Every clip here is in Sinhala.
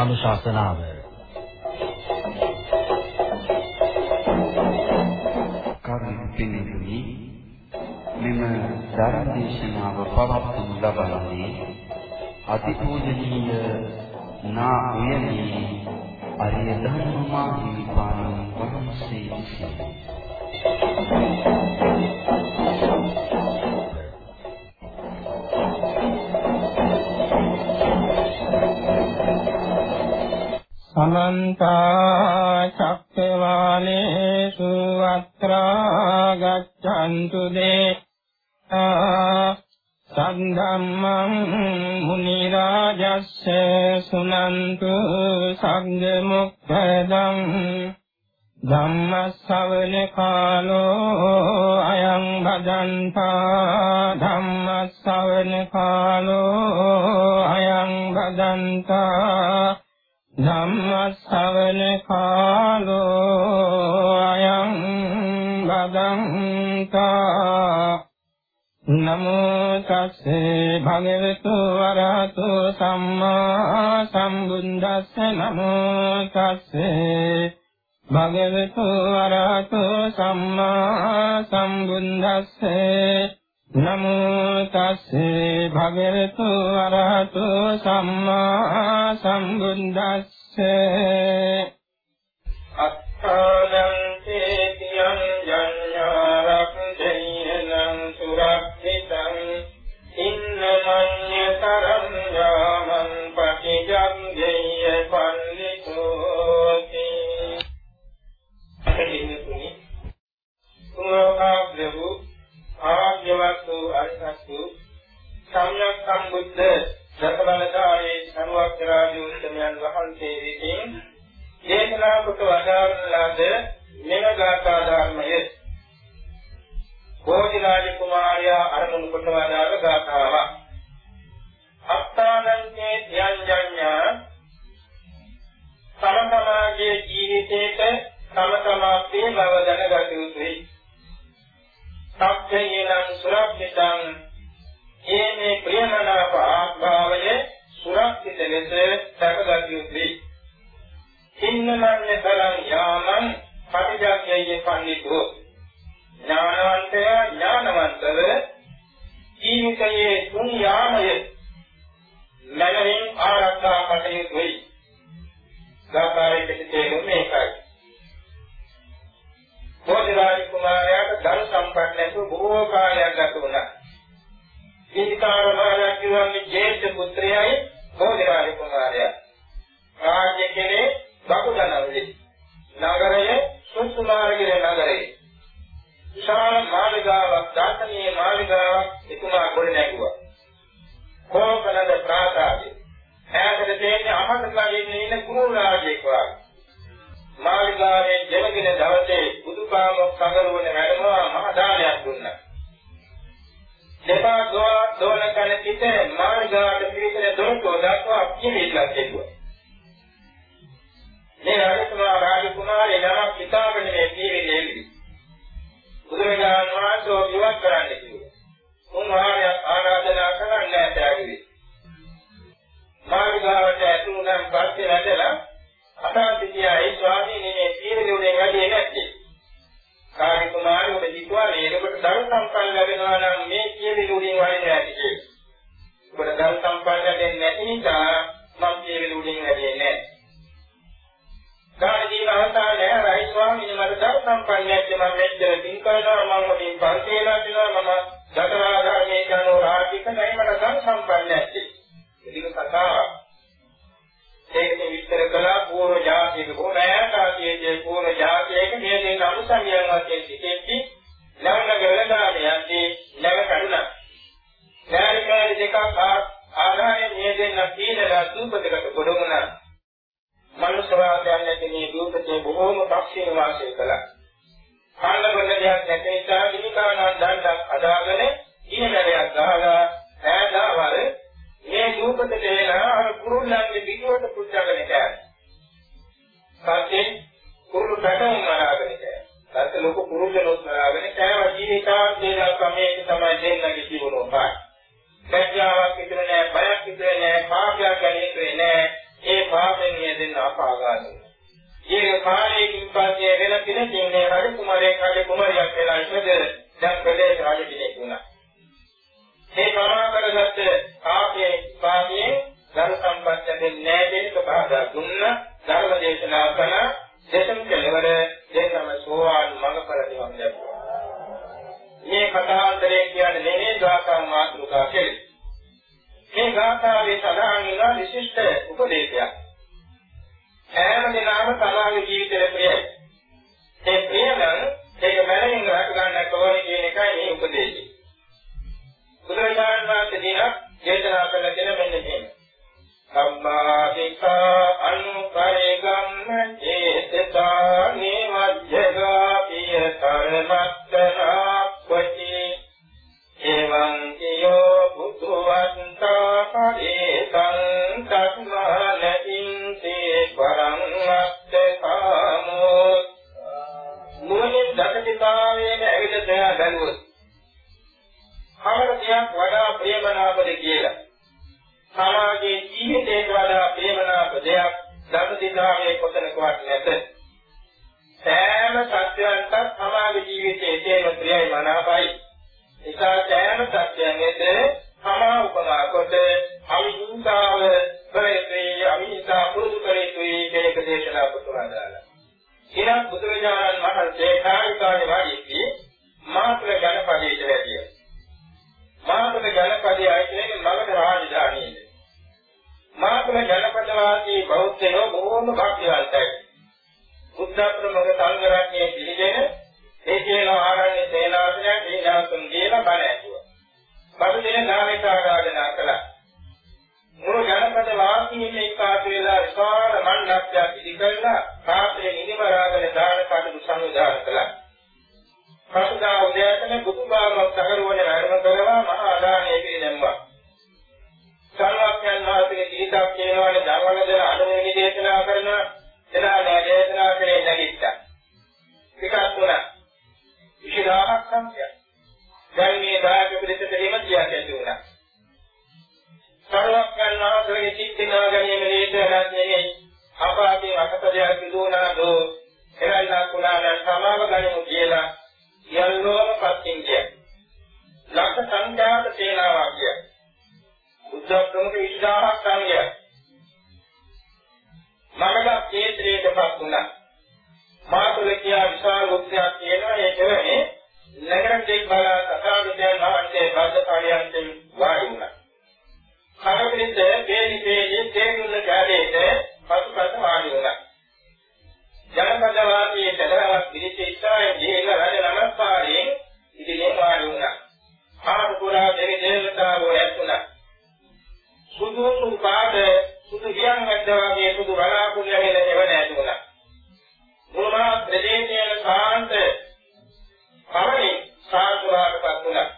ධර්මානුශාසනාව කරුණිපිනිතුනි මෙම ධර්ම දේශනාව පවත්වනු ලබන්නේ අතිපූජනීය නා උයනේ අරිය ධර්මමා හිමිපාණන් වහන්සේ විසිනි. සමන්ත චක්කවාලේසු අත්‍රා ගච්ඡන්තු දේතා සද්ධම්මං මුනි රාජස්ස සුනන්තු සංඝ මොක්ඛදං ධම්ම ශ්‍රවණ කාලෝ අයං බදන්තා ධම්ම ශ්‍රවණ කාලෝ අයං බදන්තා ධම්ම ශ්‍රවණ කාලෝ අයං බදන්තා නමෝ තස්සේ භගවතු වරහතු සම්මා සම්බුද්දස්ස නමෝ තස්සේ භගවතු වරහතු සම්මා සම්බුද්දස්සේ නමෝ තස්සේ භගවතු වරහතු සම්මා සම්බුද්දස්සේ අත්තානං තේතියං ජඤ්ඤාරක් දෙයනං සුරක්ෂිතං ඉන්නමඤ්ඤතරං යාමං පටිජං දෙය්‍ය පල්ලිතෝති පුත්‍රයයි බෝධිරාජ කුමාරයා. රාජ්‍ය කෙනේ බකුදනවලි. නගරයේ සුසුමාරගේ නගරයේ විශාල මාළිගාවක් දාර්ශනීය මාළිගාවක් එතුමා ගොඩ නැගුවා. කෝකනද ප්‍රාසාදේ. ඈතට තියෙන අමතකයෙන් ඉන්න කුරු රාජෙක් වගේ. මාළිගාවේ ජනගින දවසේ බුදුපාමොක් සංගරුවන වැඩමවා මහ දානයක් දුන්නා. දෙපා දෝන දෝන කන පිට මාළිගාවට පිළිතර දොරටුව දක්වා පිළිවිලක් දෙදුවා. මේ රාජකුමාර රාජකුමාරේ නමක් හිතාගෙන මේ පිළිවිලේ බුදුරජාණන් වහන්සේ ඉවත් කරන්න කිව්වා. උන්වහන්සේ ආරාධනා කරන්න ඇතැවිලි. මාර්ගාවට ඇතුළුනම් පස්සේ වැඩලා අතාතිතියා ඒ ස්වාමීන් මේ තීරණුනේ වැඩි නැත්තේ. කාර්ය කුමාරයෝ දෙවිතුවා නේරකට දරු සම්පන්න ලැබෙනවා නම් මේ කීවිලුණින් වරින්නේ නැති දෙන්නේ නැති නිසා මම කීවිලුණින් වැඩින්නේ නැහැ. කාණ ජීව අවතාරය රයි ස්වාමීන් මට දරු සම්පන්නයෙක් මම මෙච්චර පින් කරනවා මම වලින් පරිශීලනා කරනවා මම දතරාධර්මයේ කරනෝ ආර්ථික නැහැ මට දරු සම්පන්නයෙක්. ඒක කතාවක්. ඒකේ විස්තර කළා පූර්ව ජාතියක බොහෝමෑකාතියේ පූර්ව ජාතියක මේ දෙන අනුසංයයන් වශයෙන් සිටෙද්දි ළඟ වෙලදාමයන්දී ළඟ කඩුණා. ඥානිකාරී දෙකක් ආදායේ මේ දෙන්න කීනලා සූපදකට ගොඩුණා. මනුෂ්‍ය වාදයන් නැති මේ දූපතේ බොහෝම පක්ෂීන වාසය කළා. කාණ්ඩ බඳයක් නැති නිසා දිනිකානන් දණ්ඩක් අදාගෙන ඉහළයක් ගහලා ඈදාවර මේ දූපත දෙලා අර කුරුල්ලන්ගේ පිටුවට පුච්චගෙන කෑවා. සත්‍යෙන් කුරුළු පැටවුම් මරාගෙන කෑවා. සත්‍ය ලොකු කුරුල්ලනොත් මරාගෙන කෑවා ජීවිතාන්තයේ සමයේ තමයි දෙන්නගේ ජීවනෝ පායි. දීනාසුන් කියලා බණ ඇසුවා. බඩු දින නාමයට ආරාධනා කළා. මුළු ජනපද වාසීන් එක්කාසු වෙලා විශාල මණ්ඩපයක් ඉදි කරලා රාත්‍රියේ නිදිමරාගෙන දාන කටයුතු සංවිධානය කළා. පසුදා උදෑසන බුදුබාමක් සහරවන වැඩම කරලා මහා දානය පිළිදැම්මා. සර්වඥයන් වහන්සේගේ කීතක් කියනවානේ ධර්මවල දෙන අනුමෝදි දේශනා කරන එදා නෑ දේශනා කරේ නැගිට්ටා. ටිකක් තුනක්. විශේෂාවක් සංඛ්‍යා. දැන් මේ දායක පිළිසෙට දෙම කියක් ඇති වුණා. සර්වඥයන් වහන්සේගේ චිත්තිනා ගැනීම නේද නැත්නම් අපාදී අකපදයක් සිදුවනා දෝ එරයිලා කුණාන සමාව ගනිමු කියලා සියල්ලෝම පත්‍යින් කිය. ලක්ෂ සංඛ්‍යාත සේනාවක් කිය. බුද්ධ ප්‍රමුඛ 20000ක් සංඝය. මමලා ක්ෂේත්‍රයටපත් වුණා. මාතුල කියා විශාල උත්සාහයක් තියෙනවා ඒ කියන්නේ නගර දෙක් බලා සකාවිදයන් වහන්සේ බද්ධ කාර්යයන්ට වාඩි වුණා. කරපිට දේනි තේජේ තේගුණ කාලේට පසුපස වාඩි වුණා. ජනපද වාසී සදහවක් පිළිචිත්තායේ දීල රජ නමස්කාරයෙන් ඉදිරියෙන් වාඩි වුණා. ආපු පුරා දෙවි දේවතාවෝ ඇතුණා. සුදු සුදු පාද සුදු වියන් වැද්දා වගේ සුදු බලාකුළු යගෙන එවන ඇතුණා. මුලමහා ප්‍රදේශයේ සාන්ත පරණි සාන්තුවාටපත් වුණා.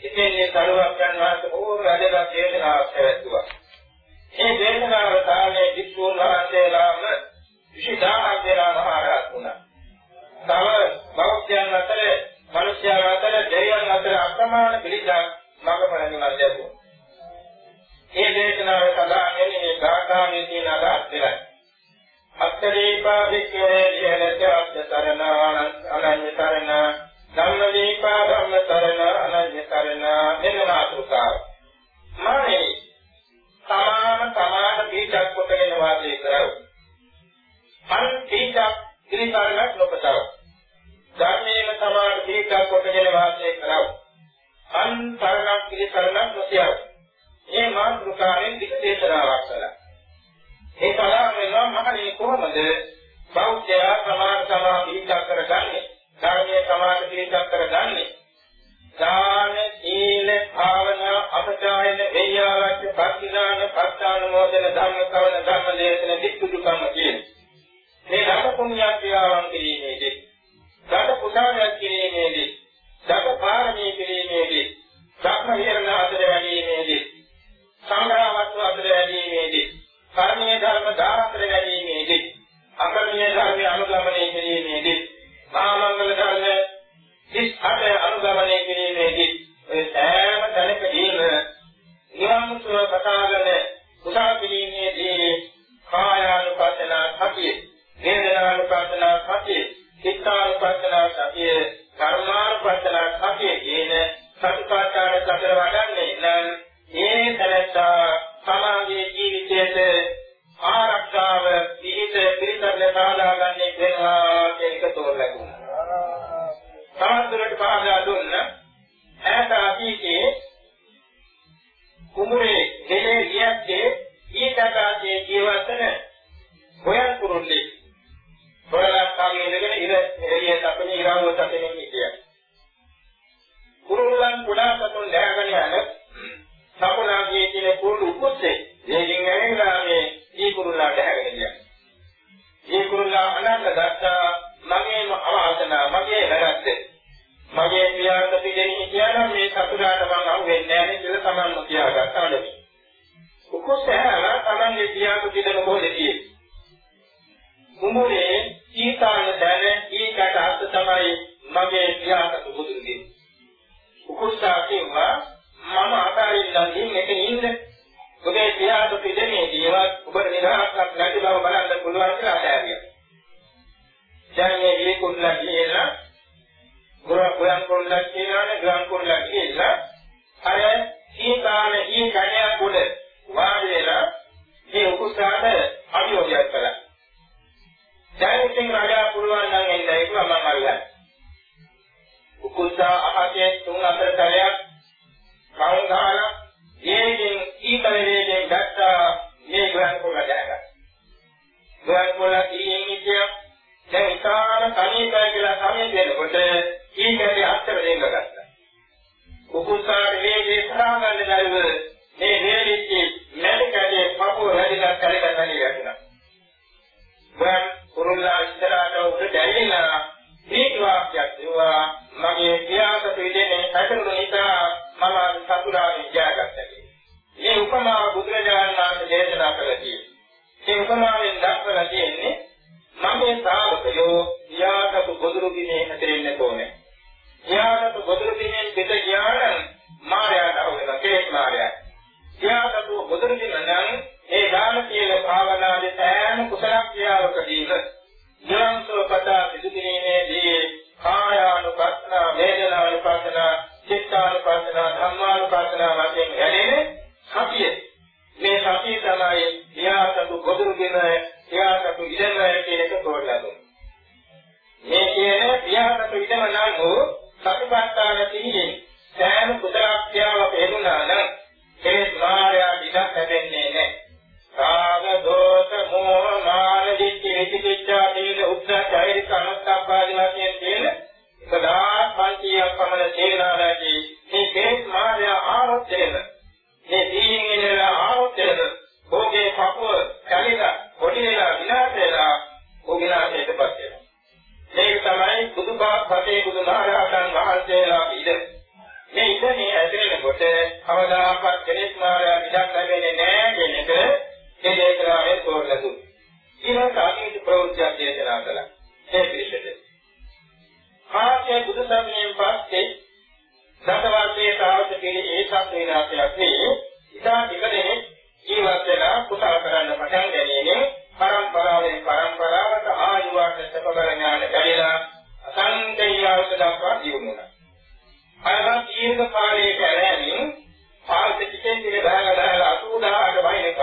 ඉතින් මේ කරුවක් යන වාසේ ඕන රජලා දේශනාවක් පැවැත්තුවා. මේ දේශනාව තාලේ විසුණු වහන්සේලාම විශේෂාවක් දෙනා මහරහත් වුණා. තව බෞද්ධයන් අතර, මිනිස්යන් අතර, දෙවියන් අතර අප්‍රමාණ පිළිසක් මඟපල නිවන් ලැබුවා. මේ දේශනාවේ සඳහන් වෙන්නේ මේ ගාථාවේ තියෙන අදහස් දෙකයි. අත්තරීපා වික්‍රේ ජීලක අත්තරණ අනන්‍ය තරණ ධම්මදීපා ධම්ම තරණ අනන්‍ය තරණ මෙන්න මාතෘකාව. කුමරේ සීතාන දැන ඒකට අර්ථ තමයි මගේ පියාට බුදු දෙන. උකුස්සා කියවා මම අතරින්දී මෙතන ඉන්න. ඔබේ පියාට පිටමේදීවත් ඔබ නිදහසක් නැති බව බලන්න පුළුවන් කියලා අදහැරියා. දැන් මේ ගේ කුල්ලා කියලා ගුරුන් ගුරුන් කුල්ලා කියනවනේ ගුරුන් කුල්ලා කියලා අර සීතාන ඊ කණයක් උඩ වාඩි වෙලා මේ උකුස්සාට අභියෝගයක් දැන් ඉතින් වඩා පුළුවන් නම් එන්නයි මම අල්ලන්නේ. උකුසා අහසේ තුන් අතර තලයක් කවුන් ගහලා ඒකින් ඊතල වේගෙන් ගත්තා මේ ගුවන් කොල්ල දැනගා. ගුවන් කොල්ල ඉන්නේ ඉතිය දැන් ඉතාලම කණේකයි කියලා සමේ දෙනකොට ඊතලේ අත්තර දෙන්න ගත්තා. උකුසා වේගය සරා ගන්න දරුවෝ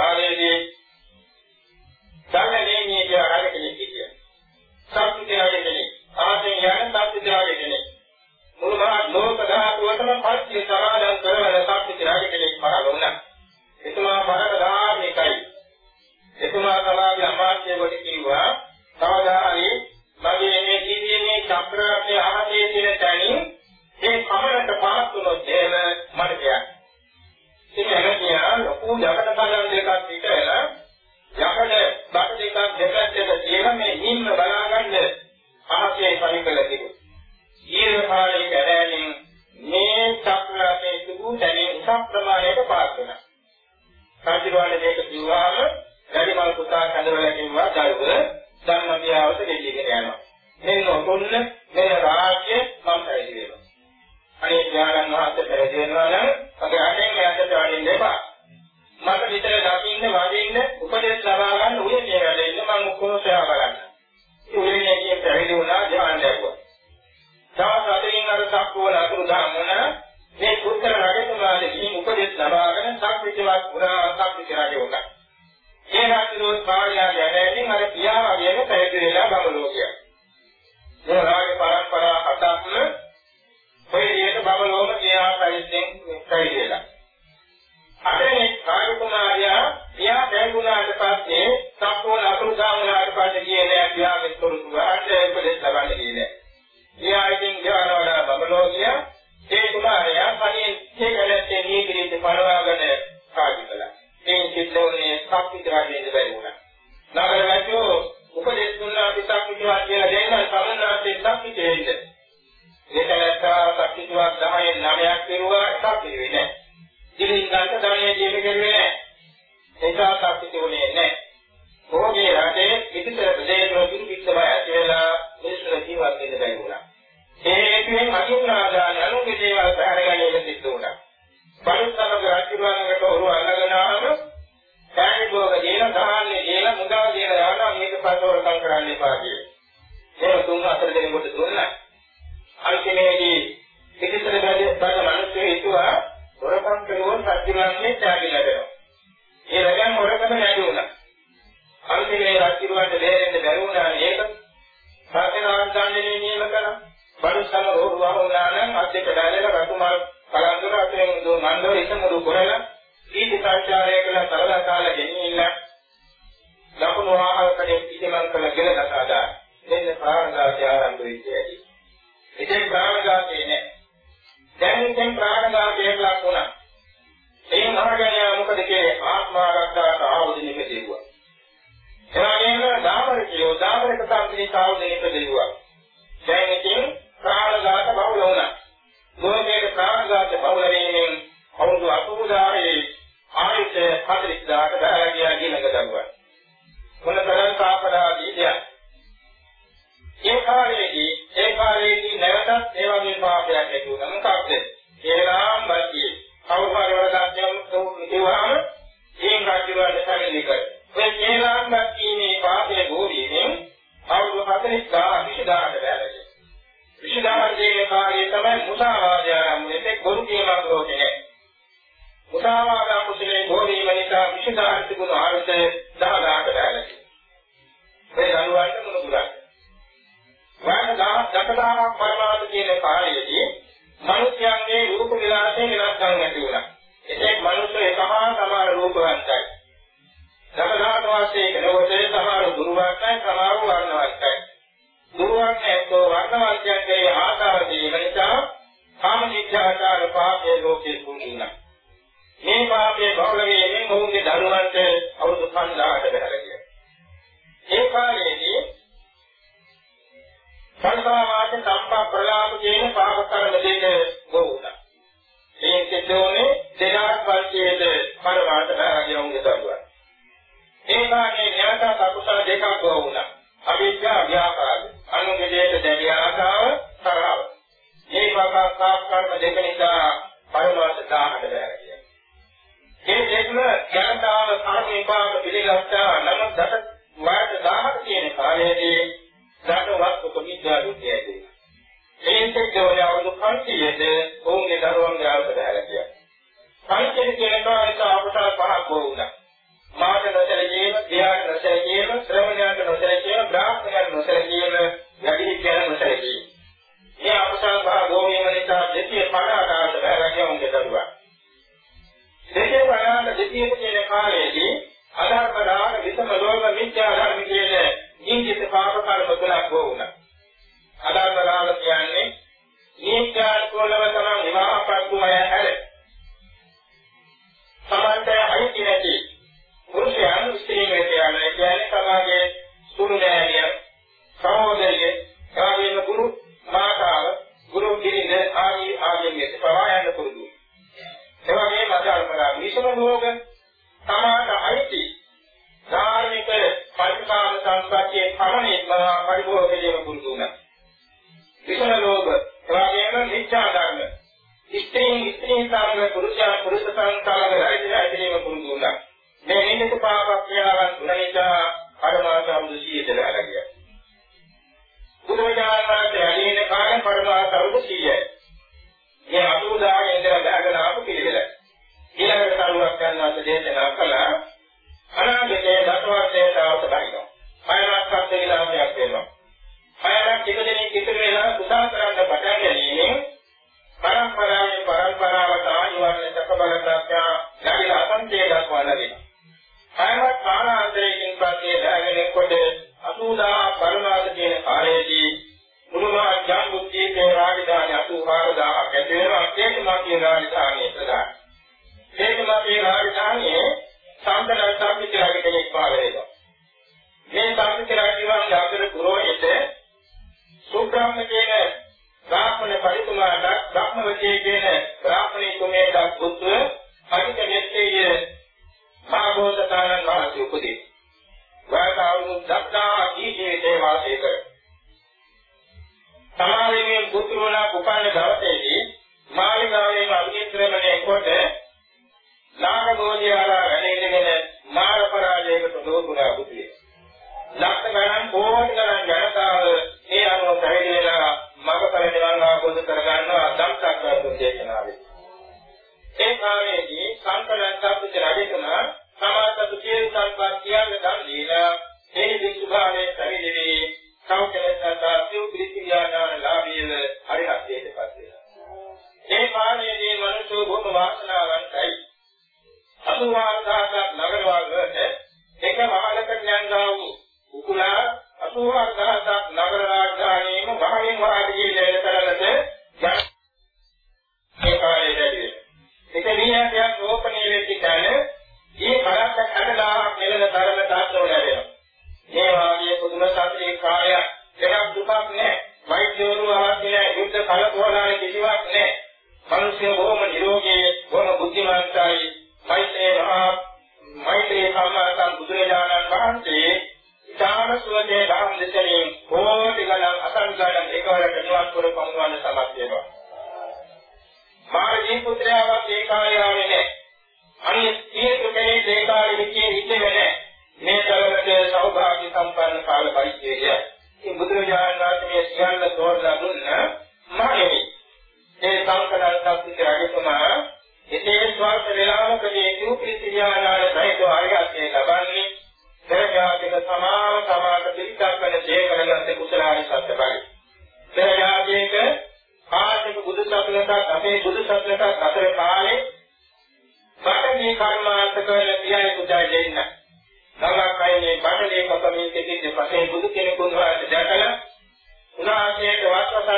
Padre, උපදෙස් ලබා ගන්න උය කියලා දෙන්න මම ඔක්කොම සේවා කරන්න. උයනේ කියන පැවිදි වුණා ධ්‍යාන ලැබුවා. තවත් අතරින් අර සක්වල අතුරු දහම් වුණා මේ පුත්‍ර රජතුමාලගේ උපදෙස් ලබාගෙන සක්විතවත් වුණා සක්විත රජ වුණා. ඒ රාජිනෝත් භාර්යාව ගැනීම අර පියා වගේම පැවිදි වෙලා බබලෝකියා. මේ රාජ පරම්පරා හතක්ම ඔය විදිහට බබලෝම කියන ආකාරයෙන් පැවිදි වෙලා. අතේ රාජකුමාරයා එයා දැඟුණාට පස්සේ සක්මෝල අකුණු ගාමනාට පස්සේ ගියේ නෑ පියාගේ තොරතුරු අහන්න උපදෙස් ලබන්න ගියේ නෑ. එයා ඉතින් ගෙවනවලා බබලෝ ගියා. ඒ කුමාරයා කලින් හේකලත්තේ නීතිරීති පළවාගෙන කාටි කළා. මේ චිත්තෝනේ සම්පිතරාජේ බැරි වුණා. නගර වැසියෝ උපදෙස් දුන්නා අපි සම්පිතරාජ කියලා දෙන්න සමන්නාසේ සම්පිතේයිද. ඒකලත්තා සම්පිතරාජ 10 9ක් දිරුවා සම්පිතේ නෑ. ඉතින් ගන්න ධනෙ ජීවිතේ නෑ. ඒක සම්පිතුනේ නෑ. ඕගේ දාමරිකයෝ දාමරික සම්ප්‍රදාය ආවුදින ඉපදෙව්වා. දැන් ඉතින් ප්‍රාණඝාත බහුල වුණා. ලෝකයේ ප්‍රාණඝාත බහුල වීමෙන් අවුරුදු 80000 ආයත 40000කට බැහැගියා කියනක දරුවා. මොනතරම් සාපදාදී දෙයක්. ඒ කාලයේදී ඒ කාලයේදී නැවතත් ඒ වගේ පාපයක් ඇති වුණා. මොකක්ද? ඒලාම් බල්කි. කවුරුහරි වරදක් කියවහම ඒන් රාජ්‍යවලට සැලෙන්නේ කර. ඒ ඒලාම් බල්කීමේ පාපයේ ගෝරීමෙන් අවුරුදු 40000 20000කට බැහැගියා. විශේෂාර්ථයේ කාර්යය තමයි මුසාවාදය ආරම්භයේ ගොනු කියමක් ලෝකේ. මුසාවාද කුසලේ ගෝලීම නිසා විශේෂාර්ථ ගුණ ආරත දහදාට බැලලා. මේ දනුවන්ට මුණුදුරක්. වාන දහස් දකදාවක් පරමාර්ථ කියන කාර්යයේදී මිනිස්යන්ගේ රූප විලාසයේ විනාශකම් ඇති වුණා. එතෙක් මිනිස්සු එකහා සමාන රූපවන්තයි. දකදාක වාසයේ කෙනෙකුට සමහර දුර්වර්ණයි සමහර වර්ණවන්තයි. දුරවන්නේකෝ වර්ණවර්ගයන්ගේ ආකාර දීම නිසා කාමනිච්ඡාචාර පාපයේ ලෝකේ කුණිනා. මේ පාපයේ බහුල වීමෙන් ඔවුන්ගේ දරුවන්ට අවුරුදු 5000කට බැහැලා ගියා. ඒ කාලයේදී සංසාරාට සම්පා ප්‍රලාප කියන පාප කර්ම දෙක වුණා. මේ සිද්ධෝනේ දෙනාක් වර්ෂයේද පරමාර්ථ බැහැලා උන්ගේ දරුවන්. ඒ කාලේ ඥාත අකුසල දෙකක් වුණා. අවිද්‍යාව ව්‍යාපාරය අනුගේ දෙයට දැඩි ආශාව තරව මේ වගා කර්ම දෙක නිසා පරමාර්ථ දාහකට බැහැ මේ දෙකම ජනතාව කර්ම විපාක පිළිගත්තා නම් දස වාට 1000ක තියෙන කාලයේදී දඩවත් උපවිද්‍යා දුක්ඛයයි මේක දෙවල අවුරුදු 500ද ඔවුන්ගේ දරුවන් ගාවට බැහැලා කියනවා. පංචෙනි කියන කාලේ අපට පහක් වුණා. මාත නොසලකීම, ධ්‍යාන නොසලකීම, ශ්‍රමණයන්ට නොසලකීම, බ්‍රාහ්මණයන්ට නොසලකීම, 100යි. මේ අතුරුදාගෙන ඉඳලා දාගෙන ආපු පිළිවෙල. ඊළඟට කරුණක් ගන්නාට දේශනා කළා අනාගතයේ දසවර්ෂයට අවශ්‍ය බයිනවා. පයනක් පස්සේ විලාසයක් වෙනවා. පයනක් ටික දෙනෙක් ඉතුරු වෙලා කුසා කරන්න පටන් ගැනීමෙන් පරම්පරාවෙන් පරම්පරාවට ආයුර්ණ සකබලතාවය නැගිලා අසංකේය දක්වලා දෙනවා. හැම කාලාන්තරයකින් පස්සේ දැගෙනකොට 80000 පරමාද කියන කාලයේදී මුළුමහා ජම්බුද්දීපේ රාජධානි 84000ක් ඇති වෙනවා ඒකමා කියන රාජධානිය ප්‍රධාන. ඒකමා කියන රාජධානියේ සම්ප්‍රදාය සම්පිතරාගේ කෙනෙක් පහළ වෙනවා. මේ සම්පිතරාගේ අතර පුරෝහිත සුබ්‍රාහ්මණ කියන බ්‍රාහ්මණ පරිතුමාට බ්‍රාහ්මවතී කියන බ්‍රාහ්මණී කුමේට පුත්‍ර අනික මෙත්තේ මහබෝසතාණන් වහන්සේ උපදී. වයසවුරුදු දක්වා ජීවිතේ වාසය කර. සමාවෙන් පුත්‍රවලා උපන්න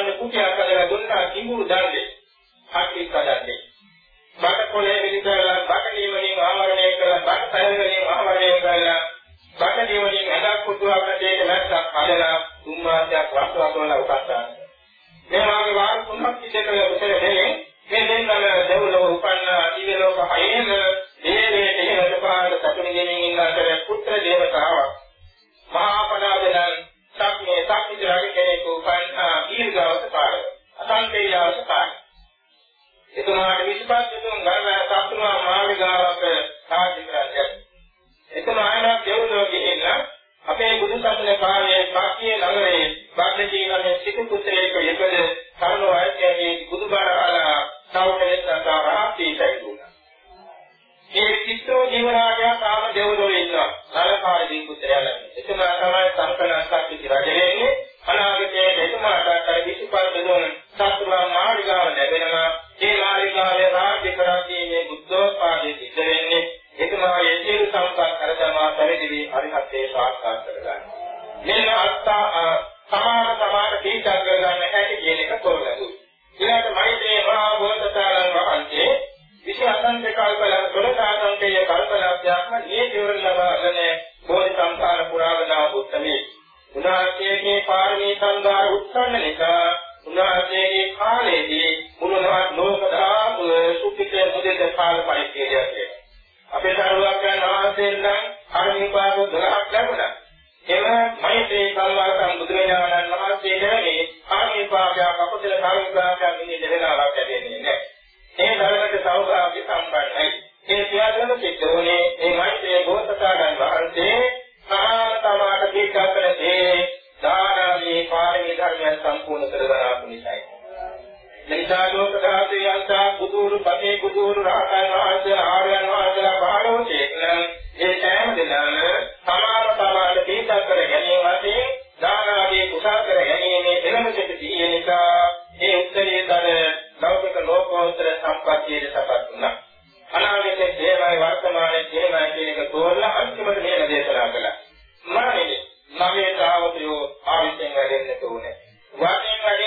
වස්වසන්න කුටියක් කරලා දුන්නා කිඹුරු දණ්ඩේ. හත්ති කඩන්නේ. බඩ කොලේ විදිහට බඩ නිවනින් ආවරණය කරලා බඩ පැහැවලින් ආවරණය කරලා බඩ නිවනින් හදක් කුතුහලට දෙක නැත්තක් හදලා තුන් මාසයක් වස්වසවල උපස්ථාන. මේ වාගේ වාර තුනක් ඉඳලා උසර දෙන්නේ මේ දෙන්නම දෙව්ලොව උපන්න දිව්‍යලෝක හයේම දේවේ දෙහෙලට පාඩ සතුන් ගෙමින් ඉන්න අතර පුත්‍ර දේවතාවක් මහා පදාදෙනන් සක්මේ සක්විති රජ කෙනෙකු උපන්න දීර්ඝවස කාලය අසංකේයවස කාලය එතුමාට 25 තුන් ගණන සතුනා මාළිගාවක සාධි කරන්නේ. එකම ආයනක් දෙව්ලොව ගිහින් අපේ බුදු සසුන කාලයේ පාක්ෂිය නගරයේ බද්දජීවනයේ සිටු පුත්‍රයෙක් යෙපද කරුණ වයසේදී බුදුබණ අහලා සෞඛ්‍යයෙන් සංකාරාප්තිය ලැබුණා. මේ චිත්තෝ ජීවරාජය තාම දෙව්ලොවේ ඉන්නවා. නලකාරදී පුත්‍රයාලා. එතුමා තමයි සංකලනසක් රජෙන්නේ. අනාගතයේ එතුමාට අර 25 දෙනොන් සතුරා මාළිගාව ලැබෙනවා. එනිසා ලෝක ධාතේ යන්තා කුතුරු පතේ කුතුරු රාතන් වහන්සේ ආර්යයන් වහන්සේලා පහළොත් ඒ සෑම දිනම සමාන සමාන තීතර කර ගැනීම වශයෙන් දාන ආදී කුසල් කර ගැනීමේ පෙරම සිටිය නිසා ඒ උත්තරීතර ලෞකික ලෝකෝත්තර සම්පත්තියේ සපත් වුණා. අනාගතයේ දේවයි වර්තමානයේ දේවයි කියන එක තෝරලා අන්තිමට මේක දේශනා කළා. මානෙ නමේ තාවතයෝ ආවිතෙන් වැඩෙන්න තෝනේ. වාතෙන් වැඩි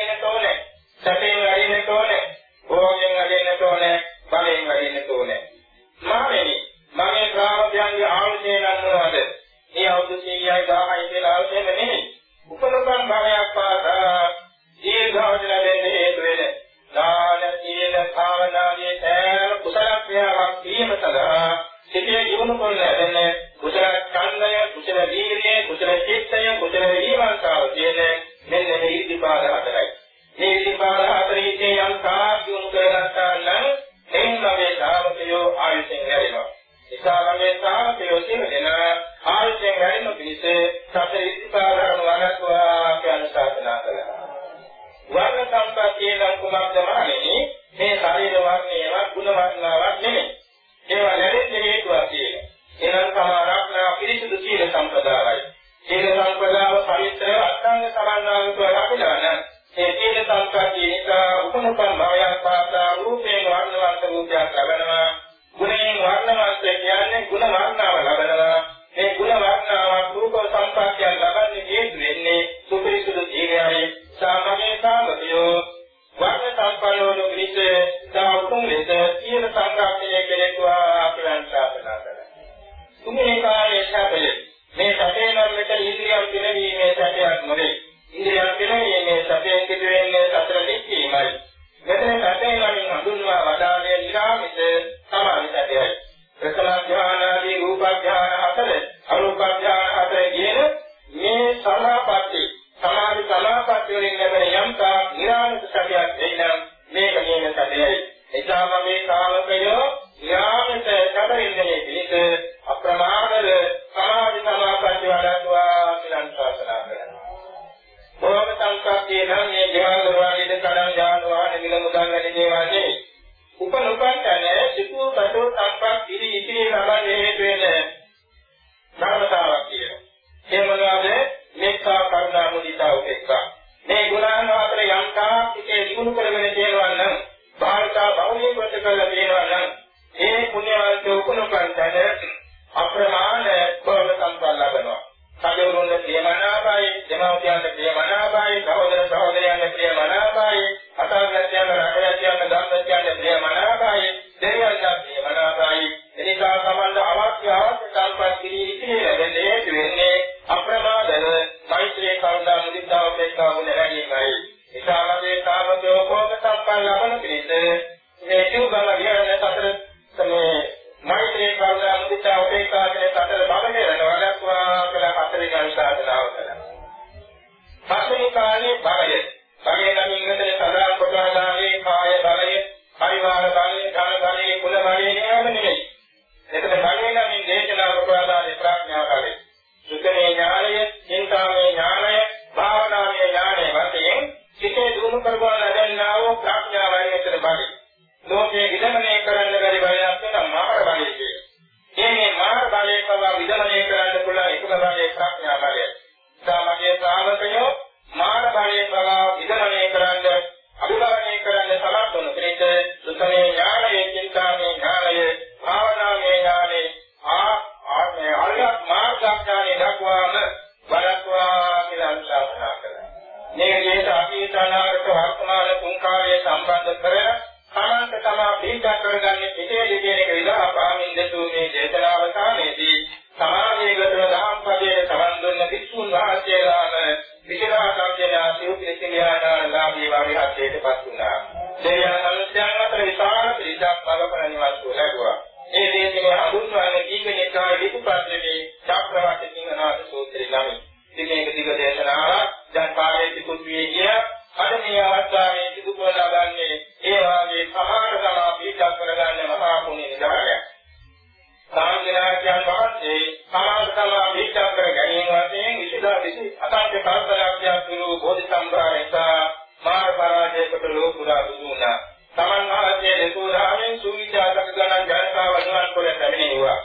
ගමන් කොල පැමිණෙව්වා.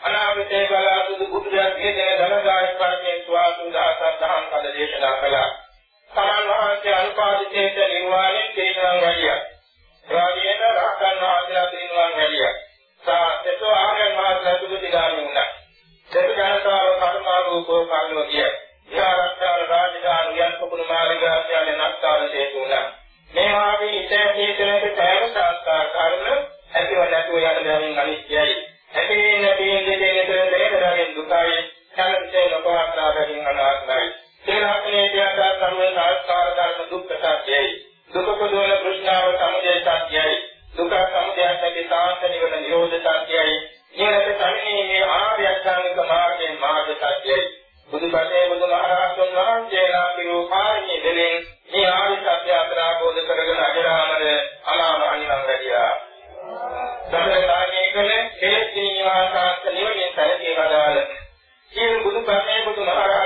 අනාගතේ බලාපොරොත්තු බුදුරජාණන්ගේ දන ධනදායක කර්මයේ ස්වාසුදාසත් දහම් කද දේශනා කළා. සමන් වහන්සේ අනුපාදිතේත නිර්වාණයෙන් තේරුම් ගනියා. රාජේන රහතන් වහන්සේලා තේරුම් ගනියා. සාතෝ ආර්යයන් වහන්සේලා සුගතිගාමී වුණා. සෙත් ජනතාව කර්මාරූපෝ කල්ලෝ කිය. යාරක්කාර රාජධාන යන්පුණු මාර්ගාසයන් නැත්තාල දේතුණා. මේ වාගේ ඉතේ හේතනක තෑම සංස්කාර කර්ම ඇතිව නැතුව යන බැවින් අනිත්‍යයි. ඇතිවෙන තියෙන දෙයෙන් දෙකෙන් දුකයි. කලසේ නොපවත්නා බැවින් අනාත්මයි. සේනාකනේ තියා සම්මේ සාස්කාර ධර්ම දුක්ඛ සත්‍යයි. දුක පොදවල කෘෂ්ණාව සමුදය සත්‍යයි. දුක සමුදයන්ගේ සාන්ත නිවන නිරෝධ සත්‍යයි. නිරත සමිනීමේ ආර්ය අෂ්ටාංගික මාර්ගයෙන් මාර්ග සත්‍යයි. බුදුබණේ බුදුමහරහතන් වහන්සේලා පිරූ කාර්යයේ දෙලෙන් මේ ආර්ය සත්‍ය අතරා නිවාසාස්ත නිවනේ සැලකී වදාළ සියලු බුදු ප්‍රමේ බුදු මහරහත්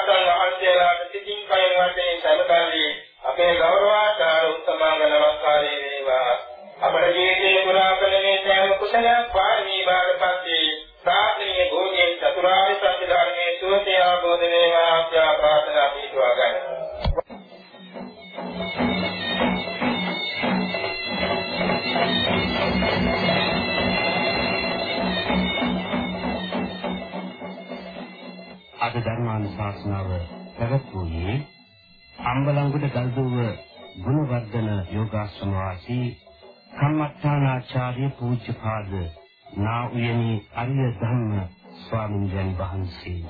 ධර්මාන ශාස්නාව පැවැත්වූයේ අම්බලංගුඩ ගල්දුව ගුණවර්ධන යෝගාශ්‍රම වාසී කම්මත්තානාචාර්ය පූජ්‍යපාද නා උයනි අරිය ධම්ම ස්වාමීන් වහන්සේ